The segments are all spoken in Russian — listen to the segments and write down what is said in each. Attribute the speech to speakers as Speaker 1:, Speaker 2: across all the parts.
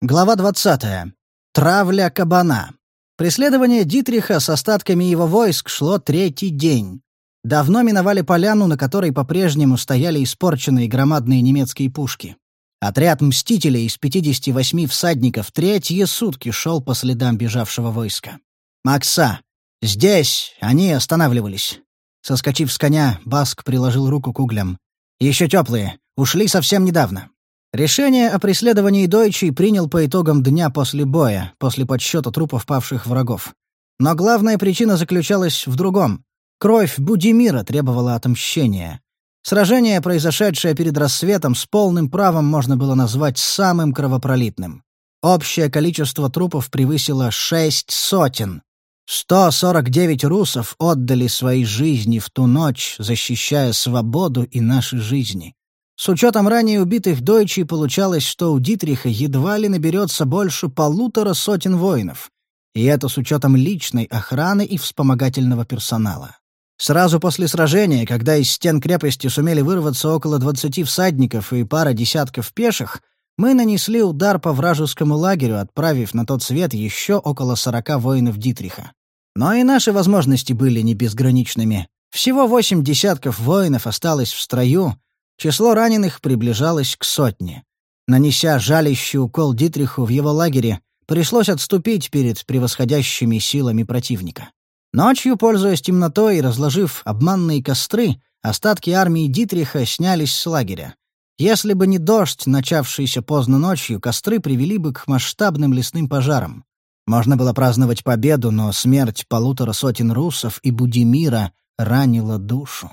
Speaker 1: Глава 20. Травля кабана. Преследование Дитриха с остатками его войск шло третий день. Давно миновали поляну, на которой по-прежнему стояли испорченные громадные немецкие пушки. Отряд мстителей из 58 всадников третьи сутки шел по следам бежавшего войска. «Макса! Здесь!» Они останавливались. Соскочив с коня, Баск приложил руку к углям. «Еще теплые. Ушли совсем недавно». Решение о преследовании Дойчи принял по итогам дня после боя, после подсчета трупов павших врагов. Но главная причина заключалась в другом. Кровь Будимира требовала отмщения. Сражение, произошедшее перед рассветом, с полным правом можно было назвать самым кровопролитным. Общее количество трупов превысило шесть сотен. 149 русов отдали свои жизни в ту ночь, защищая свободу и наши жизни. С учетом ранее убитых дойчей получалось, что у Дитриха едва ли наберется больше полутора сотен воинов. И это с учетом личной охраны и вспомогательного персонала. Сразу после сражения, когда из стен крепости сумели вырваться около 20 всадников и пара десятков пеших, мы нанесли удар по вражескому лагерю, отправив на тот свет еще около 40 воинов Дитриха. Но и наши возможности были не безграничными. Всего восемь десятков воинов осталось в строю, Число раненых приближалось к сотне. Нанеся жалящий укол Дитриху в его лагере, пришлось отступить перед превосходящими силами противника. Ночью, пользуясь темнотой и разложив обманные костры, остатки армии Дитриха снялись с лагеря. Если бы не дождь, начавшийся поздно ночью, костры привели бы к масштабным лесным пожарам. Можно было праздновать победу, но смерть полутора сотен русов и Будимира ранила душу.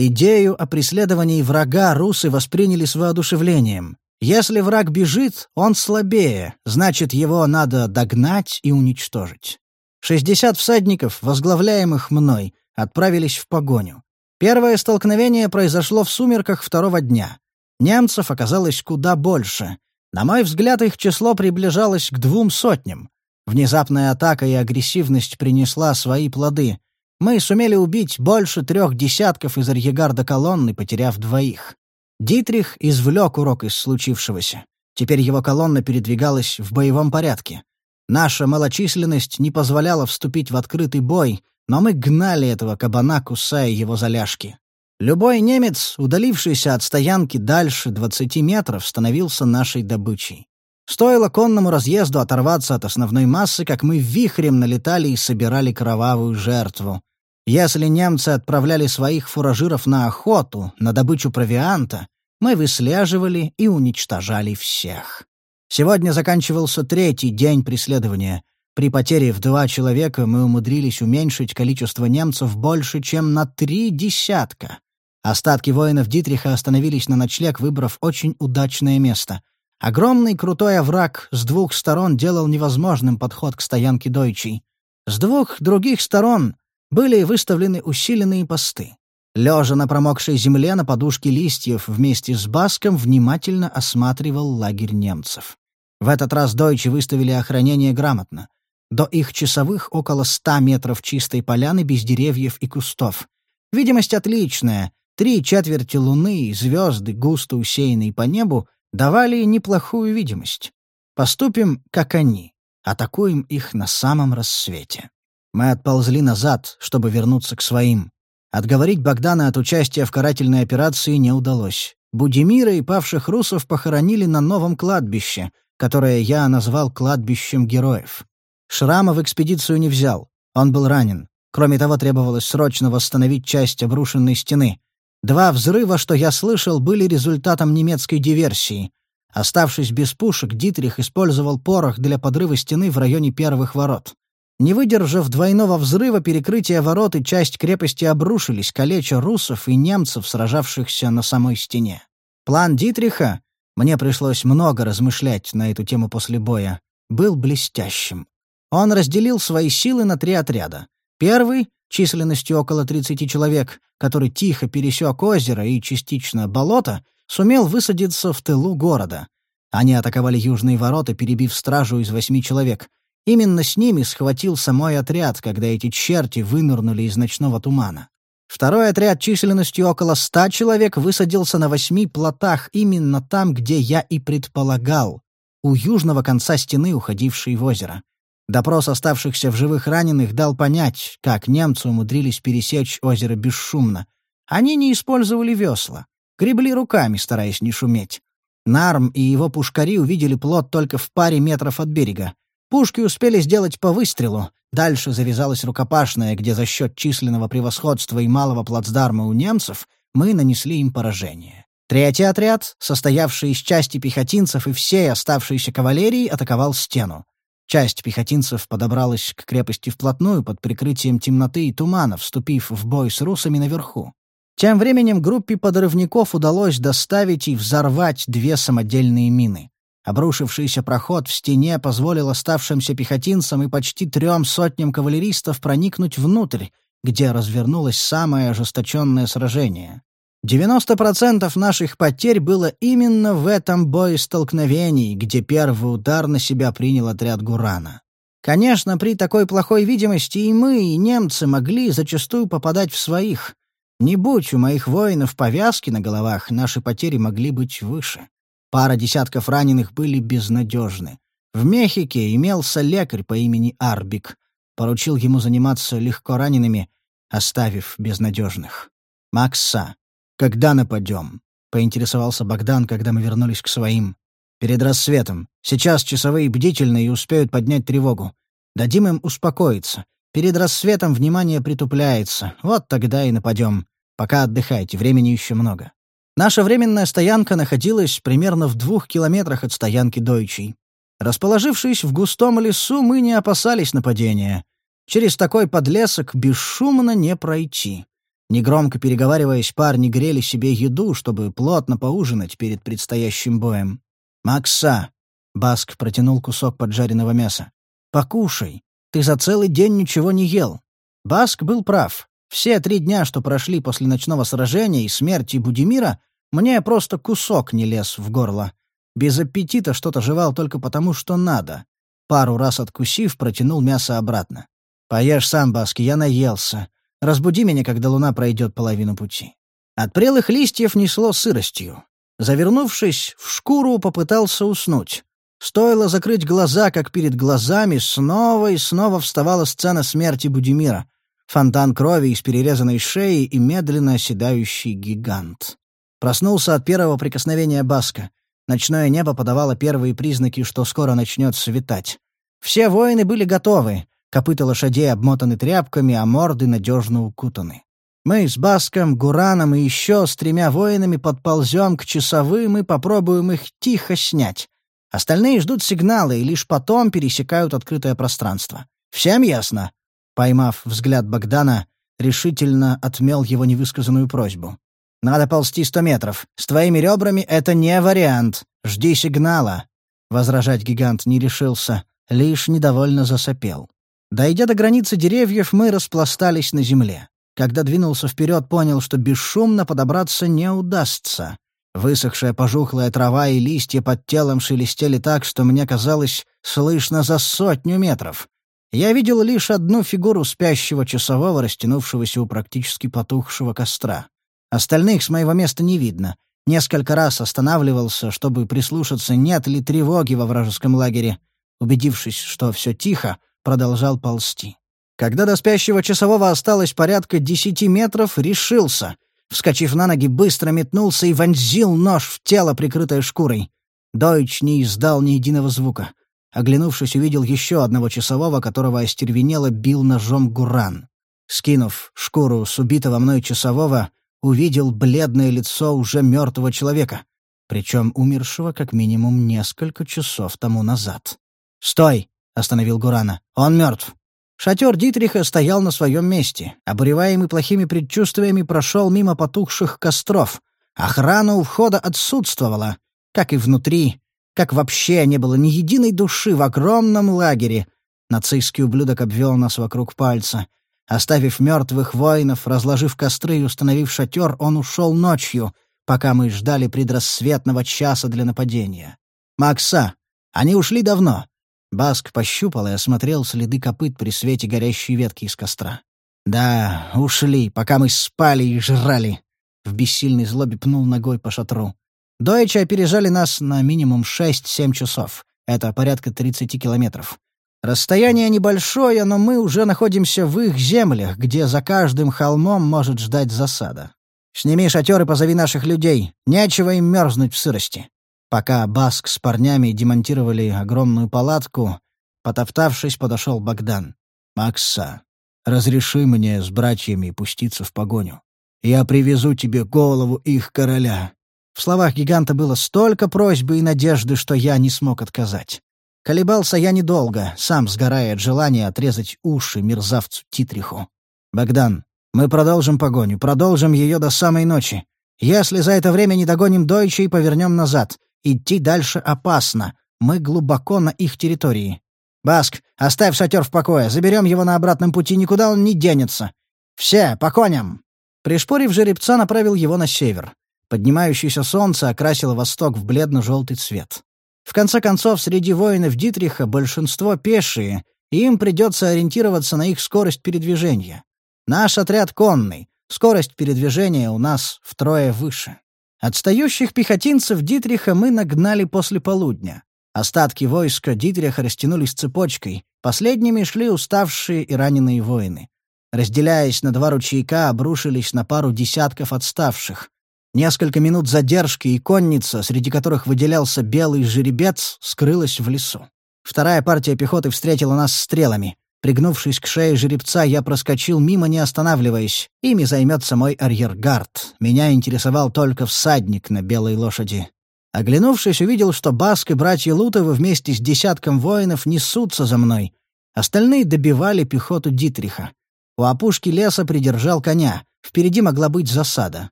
Speaker 1: Идею о преследовании врага русы восприняли с воодушевлением. Если враг бежит, он слабее, значит, его надо догнать и уничтожить. Шестьдесят всадников, возглавляемых мной, отправились в погоню. Первое столкновение произошло в сумерках второго дня. Немцев оказалось куда больше. На мой взгляд, их число приближалось к двум сотням. Внезапная атака и агрессивность принесла свои плоды. Мы сумели убить больше трех десятков из арьегарда колонны, потеряв двоих. Дитрих извлек урок из случившегося. Теперь его колонна передвигалась в боевом порядке. Наша малочисленность не позволяла вступить в открытый бой, но мы гнали этого кабана, кусая его за ляжки. Любой немец, удалившийся от стоянки дальше 20 метров, становился нашей добычей. Стоило конному разъезду оторваться от основной массы, как мы вихрем налетали и собирали кровавую жертву. Если немцы отправляли своих фуражиров на охоту, на добычу провианта, мы выслеживали и уничтожали всех. Сегодня заканчивался третий день преследования. При потере в два человека мы умудрились уменьшить количество немцев больше, чем на три десятка. Остатки воинов Дитриха остановились на ночлег, выбрав очень удачное место. Огромный крутой овраг с двух сторон делал невозможным подход к стоянке Дойчей. С двух других сторон были выставлены усиленные посты. Лежа на промокшей земле на подушке листьев вместе с Баском внимательно осматривал лагерь немцев. В этот раз дойчи выставили охранение грамотно. До их часовых около ста метров чистой поляны без деревьев и кустов. Видимость отличная. Три четверти луны и звезды, густо усеянные по небу, давали неплохую видимость. Поступим, как они. Атакуем их на самом рассвете. Мы отползли назад, чтобы вернуться к своим. Отговорить Богдана от участия в карательной операции не удалось. Будимира и павших русов похоронили на новом кладбище, которое я назвал кладбищем героев. Шрама в экспедицию не взял. Он был ранен. Кроме того, требовалось срочно восстановить часть обрушенной стены. Два взрыва, что я слышал, были результатом немецкой диверсии. Оставшись без пушек, Дитрих использовал порох для подрыва стены в районе первых ворот. Не выдержав двойного взрыва, перекрытия ворот и часть крепости обрушились, калеча русов и немцев, сражавшихся на самой стене. План Дитриха, мне пришлось много размышлять на эту тему после боя, был блестящим. Он разделил свои силы на три отряда. Первый, численностью около 30 человек, который тихо пересек озеро и частично болото, сумел высадиться в тылу города. Они атаковали южные ворота, перебив стражу из восьми человек, Именно с ними схватился мой отряд, когда эти черти вынырнули из ночного тумана. Второй отряд численностью около ста человек высадился на восьми плотах именно там, где я и предполагал. у южного конца стены, уходившей в озеро. Допрос оставшихся в живых раненых дал понять, как немцы умудрились пересечь озеро бесшумно. Они не использовали весла, гребли руками, стараясь не шуметь. Нарм и его пушкари увидели плот только в паре метров от берега. Пушки успели сделать по выстрелу. Дальше завязалась рукопашная, где за счет численного превосходства и малого плацдарма у немцев мы нанесли им поражение. Третий отряд, состоявший из части пехотинцев и всей оставшейся кавалерии, атаковал стену. Часть пехотинцев подобралась к крепости вплотную под прикрытием темноты и тумана, вступив в бой с русами наверху. Тем временем группе подрывников удалось доставить и взорвать две самодельные мины. Обрушившийся проход в стене позволил оставшимся пехотинцам и почти трем сотням кавалеристов проникнуть внутрь, где развернулось самое ожесточенное сражение. 90% наших потерь было именно в этом боестолкновении, где первый удар на себя принял отряд Гурана. Конечно, при такой плохой видимости и мы, и немцы могли зачастую попадать в своих. Не будь у моих воинов повязки на головах, наши потери могли быть выше. Пара десятков раненых были безнадежны. В Мехике имелся лекарь по имени Арбик. Поручил ему заниматься легко ранеными, оставив безнадежных. Макса, «Когда нападем?» — поинтересовался Богдан, когда мы вернулись к своим. «Перед рассветом. Сейчас часовые бдительны и успеют поднять тревогу. Дадим им успокоиться. Перед рассветом внимание притупляется. Вот тогда и нападем. Пока отдыхайте, времени еще много». Наша временная стоянка находилась примерно в двух километрах от стоянки Дойчей. Расположившись в густом лесу, мы не опасались нападения. Через такой подлесок бесшумно не пройти. Негромко переговариваясь, парни грели себе еду, чтобы плотно поужинать перед предстоящим боем. «Макса!» — Баск протянул кусок поджаренного мяса. «Покушай. Ты за целый день ничего не ел». Баск был прав. Все три дня, что прошли после ночного сражения и смерти Будимира, мне просто кусок не лез в горло. Без аппетита что-то жевал только потому, что надо. Пару раз откусив, протянул мясо обратно. «Поешь сам, Баск, я наелся. Разбуди меня, когда луна пройдет половину пути». От прелых листьев несло сыростью. Завернувшись в шкуру, попытался уснуть. Стоило закрыть глаза, как перед глазами снова и снова вставала сцена смерти Будимира. Фонтан крови из перерезанной шеи и медленно оседающий гигант. Проснулся от первого прикосновения Баска. Ночное небо подавало первые признаки, что скоро начнет светать. Все воины были готовы. Копыта лошадей обмотаны тряпками, а морды надежно укутаны. Мы с Баском, Гураном и еще с тремя воинами подползем к часовым и попробуем их тихо снять. Остальные ждут сигнала и лишь потом пересекают открытое пространство. Всем ясно?» Поймав взгляд Богдана, решительно отмел его невысказанную просьбу. «Надо ползти сто метров. С твоими ребрами это не вариант. Жди сигнала». Возражать гигант не решился, лишь недовольно засопел. Дойдя до границы деревьев, мы распластались на земле. Когда двинулся вперед, понял, что бесшумно подобраться не удастся. Высохшая пожухлая трава и листья под телом шелестели так, что мне казалось, слышно за сотню метров. Я видел лишь одну фигуру спящего часового, растянувшегося у практически потухшего костра. Остальных с моего места не видно. Несколько раз останавливался, чтобы прислушаться, нет ли тревоги во вражеском лагере. Убедившись, что все тихо, продолжал ползти. Когда до спящего часового осталось порядка десяти метров, решился. Вскочив на ноги, быстро метнулся и вонзил нож в тело, прикрытое шкурой. Дойч не издал ни единого звука. Оглянувшись, увидел еще одного часового, которого остервенело бил ножом Гуран. Скинув шкуру с убитого мной часового, увидел бледное лицо уже мертвого человека, причем умершего как минимум несколько часов тому назад. «Стой!» Остановил Гурана. «Он мертв». Шатер Дитриха стоял на своем месте. Обуреваемый плохими предчувствиями прошел мимо потухших костров. Охрана у входа отсутствовала. Как и внутри, как вообще не было ни единой души в огромном лагере. Нацистский ублюдок обвел нас вокруг пальца. Оставив мертвых воинов, разложив костры и установив шатер, он ушел ночью, пока мы ждали предрассветного часа для нападения. «Макса, они ушли давно. Баск пощупал и осмотрел следы копыт при свете горящей ветки из костра. «Да, ушли, пока мы спали и жрали!» В бессильной злобе пнул ногой по шатру. Дойчи опережали нас на минимум шесть-семь часов. Это порядка 30 километров. Расстояние небольшое, но мы уже находимся в их землях, где за каждым холмом может ждать засада. Сними шатер и позови наших людей. Нечего им мерзнуть в сырости. Пока Баск с парнями демонтировали огромную палатку, потоптавшись, подошел Богдан. «Макса, разреши мне с братьями пуститься в погоню. Я привезу тебе голову их короля». В словах гиганта было столько просьбы и надежды, что я не смог отказать. Колебался я недолго, сам сгорая от желания отрезать уши мерзавцу Титриху. «Богдан, мы продолжим погоню, продолжим ее до самой ночи. Если за это время не догоним Дойче и повернем назад, идти дальше опасно. Мы глубоко на их территории. Баск, оставь шатер в покое, заберем его на обратном пути, никуда он не денется. Все, по коням!» Пришпорив жеребца, направил его на север. Поднимающееся солнце окрасило восток в бледно-желтый цвет. В конце концов, среди воинов Дитриха большинство пешие, и им придется ориентироваться на их скорость передвижения. Наш отряд конный, скорость передвижения у нас втрое выше. Отстающих пехотинцев Дитриха мы нагнали после полудня. Остатки войска Дитриха растянулись цепочкой, последними шли уставшие и раненые воины. Разделяясь на два ручейка, обрушились на пару десятков отставших. Несколько минут задержки, и конница, среди которых выделялся белый жеребец, скрылась в лесу. Вторая партия пехоты встретила нас стрелами. Пригнувшись к шее жеребца, я проскочил мимо, не останавливаясь. Ими займется мой арьергард. Меня интересовал только всадник на белой лошади. Оглянувшись, увидел, что Баск и братья Лутовы вместе с десятком воинов несутся за мной. Остальные добивали пехоту Дитриха. У опушки леса придержал коня. Впереди могла быть засада.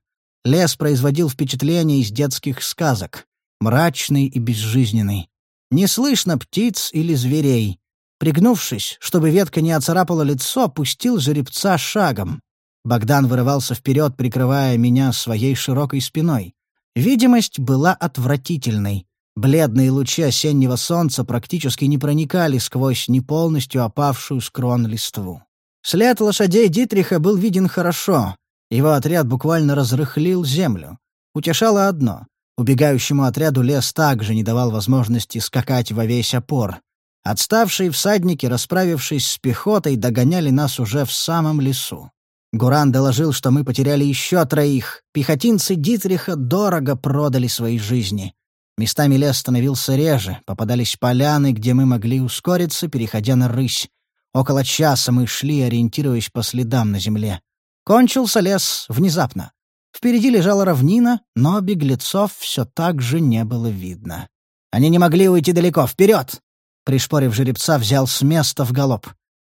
Speaker 1: Лес производил впечатление из детских сказок. Мрачный и безжизненный. Не слышно птиц или зверей. Пригнувшись, чтобы ветка не оцарапала лицо, опустил жеребца шагом. Богдан вырывался вперед, прикрывая меня своей широкой спиной. Видимость была отвратительной. Бледные лучи осеннего солнца практически не проникали сквозь неполностью опавшую с листву. След лошадей Дитриха был виден хорошо. Его отряд буквально разрыхлил землю. Утешало одно. Убегающему отряду лес также не давал возможности скакать во весь опор. Отставшие всадники, расправившись с пехотой, догоняли нас уже в самом лесу. Гуран доложил, что мы потеряли еще троих. Пехотинцы Дитриха дорого продали свои жизни. Местами лес становился реже, попадались поляны, где мы могли ускориться, переходя на рысь. Около часа мы шли, ориентируясь по следам на земле. Кончился лес внезапно. Впереди лежала равнина, но беглецов все так же не было видно. Они не могли уйти далеко. Вперед! Пришпорив жеребца, взял с места в галоп.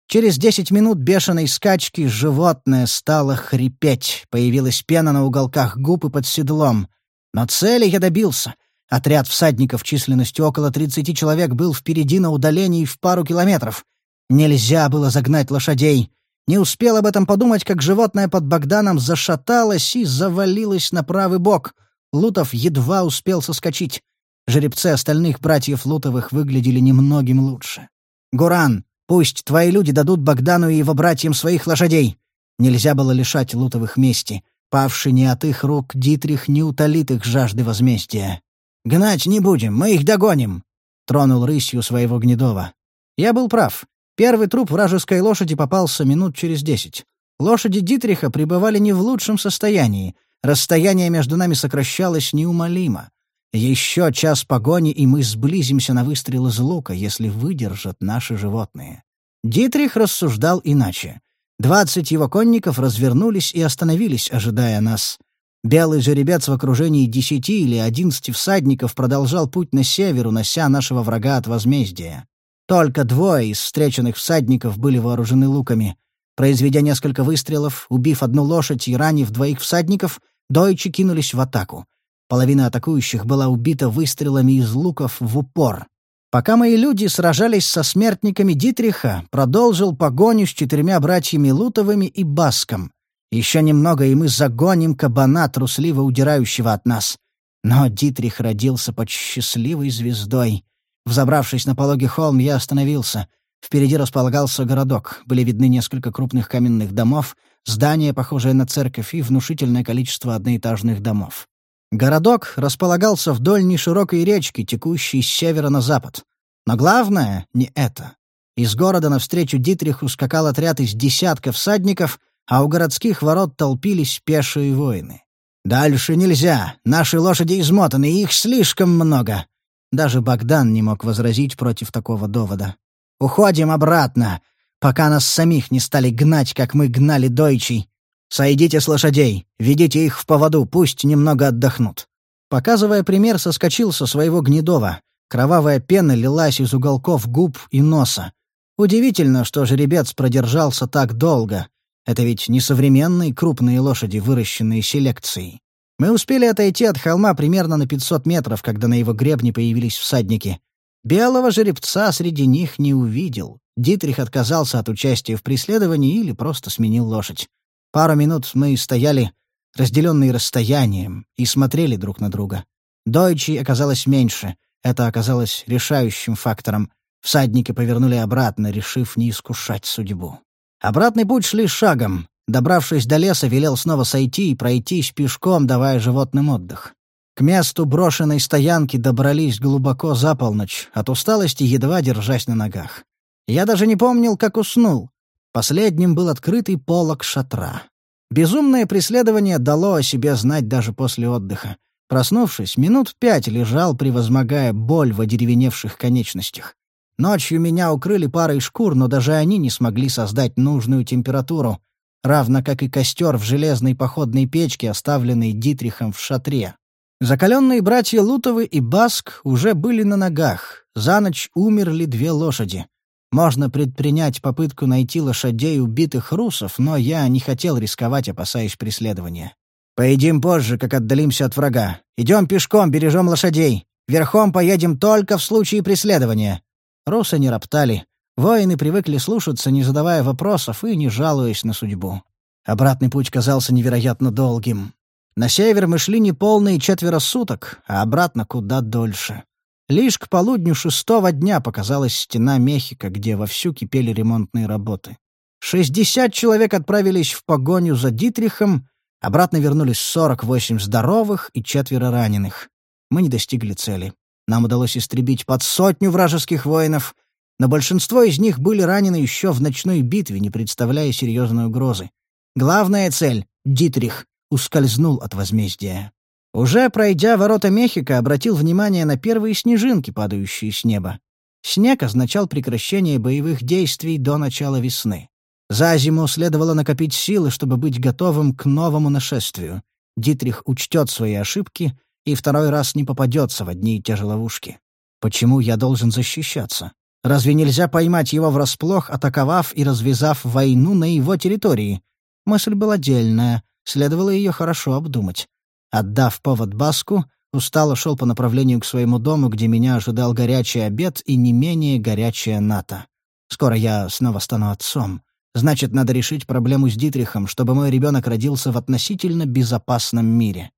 Speaker 1: Через десять минут бешеной скачки животное стало хрипеть, появилась пена на уголках губ и под седлом. Но цели я добился. Отряд всадников численностью около тридцати человек был впереди на удалении в пару километров. Нельзя было загнать лошадей. Не успел об этом подумать, как животное под Богданом зашаталось и завалилось на правый бок. Лутов едва успел соскочить. Жеребцы остальных братьев Лутовых выглядели немногим лучше. «Гуран, пусть твои люди дадут Богдану и его братьям своих лошадей!» Нельзя было лишать Лутовых мести. Павший не от их рук, Дитрих не утолит их жажды возмездия. «Гнать не будем, мы их догоним!» — тронул рысью своего Гнедова. Я был прав. Первый труп вражеской лошади попался минут через десять. Лошади Дитриха пребывали не в лучшем состоянии. Расстояние между нами сокращалось неумолимо. Еще час погони, и мы сблизимся на выстрел из лука, если выдержат наши животные. Дитрих рассуждал иначе. Двадцать его конников развернулись и остановились, ожидая нас. Белый жеребец в окружении десяти или одиннадцати всадников продолжал путь на север, унося нашего врага от возмездия. Только двое из встреченных всадников были вооружены луками. Произведя несколько выстрелов, убив одну лошадь и ранив двоих всадников, дойчи кинулись в атаку. Половина атакующих была убита выстрелами из луков в упор. Пока мои люди сражались со смертниками Дитриха, продолжил погоню с четырьмя братьями Лутовыми и Баском. Еще немного, и мы загоним кабана, трусливо удирающего от нас. Но Дитрих родился под счастливой звездой. Взобравшись на пологий холм, я остановился. Впереди располагался городок. Были видны несколько крупных каменных домов, здание, похожее на церковь, и внушительное количество одноэтажных домов. Городок располагался вдоль неширокой речки, текущей с севера на запад. Но главное — не это. Из города навстречу Дитриху скакал отряд из десятков всадников, а у городских ворот толпились пешие воины. «Дальше нельзя. Наши лошади измотаны, их слишком много». Даже Богдан не мог возразить против такого довода. «Уходим обратно, пока нас самих не стали гнать, как мы гнали дойчий. Сойдите с лошадей, ведите их в поводу, пусть немного отдохнут». Показывая пример, соскочил со своего гнедова. Кровавая пена лилась из уголков губ и носа. Удивительно, что жеребец продержался так долго. Это ведь не современные крупные лошади, выращенные селекцией. Мы успели отойти от холма примерно на 500 метров, когда на его гребне появились всадники. Белого жеребца среди них не увидел. Дитрих отказался от участия в преследовании или просто сменил лошадь. Пару минут мы стояли, разделенные расстоянием, и смотрели друг на друга. Дойчи оказалось меньше. Это оказалось решающим фактором. Всадники повернули обратно, решив не искушать судьбу. Обратный путь шли шагом. Добравшись до леса, велел снова сойти и пройтись пешком, давая животным отдых. К месту брошенной стоянки добрались глубоко за полночь, от усталости едва держась на ногах. Я даже не помнил, как уснул. Последним был открытый полог шатра. Безумное преследование дало о себе знать даже после отдыха. Проснувшись, минут пять лежал, превозмогая боль в одеревеневших конечностях. Ночью меня укрыли парой шкур, но даже они не смогли создать нужную температуру, равно как и костер в железной походной печке, оставленный Дитрихом в шатре. Закаленные братья Лутовы и Баск уже были на ногах. За ночь умерли две лошади. Можно предпринять попытку найти лошадей убитых русов, но я не хотел рисковать, опасаясь преследования. «Поедим позже, как отдалимся от врага. Идем пешком, бережем лошадей. Верхом поедем только в случае преследования», Русы не роптали. Воины привыкли слушаться, не задавая вопросов и не жалуясь на судьбу. Обратный путь казался невероятно долгим. На север мы шли не полные четверо суток, а обратно куда дольше. Лишь к полудню шестого дня показалась стена Мехико, где вовсю кипели ремонтные работы. Шестьдесят человек отправились в погоню за Дитрихом, обратно вернулись сорок восемь здоровых и четверо раненых. Мы не достигли цели. Нам удалось истребить под сотню вражеских воинов, но большинство из них были ранены еще в ночной битве, не представляя серьезной угрозы. Главная цель — Дитрих — ускользнул от возмездия. Уже пройдя ворота Мехико, обратил внимание на первые снежинки, падающие с неба. Снег означал прекращение боевых действий до начала весны. За зиму следовало накопить силы, чтобы быть готовым к новому нашествию. Дитрих учтет свои ошибки и второй раз не попадется в одни и те же ловушки. Почему я должен защищаться? Разве нельзя поймать его врасплох, атаковав и развязав войну на его территории? Мысль была дельная, следовало ее хорошо обдумать. Отдав повод Баску, устало шел по направлению к своему дому, где меня ожидал горячий обед и не менее горячая ната. Скоро я снова стану отцом. Значит, надо решить проблему с Дитрихом, чтобы мой ребенок родился в относительно безопасном мире.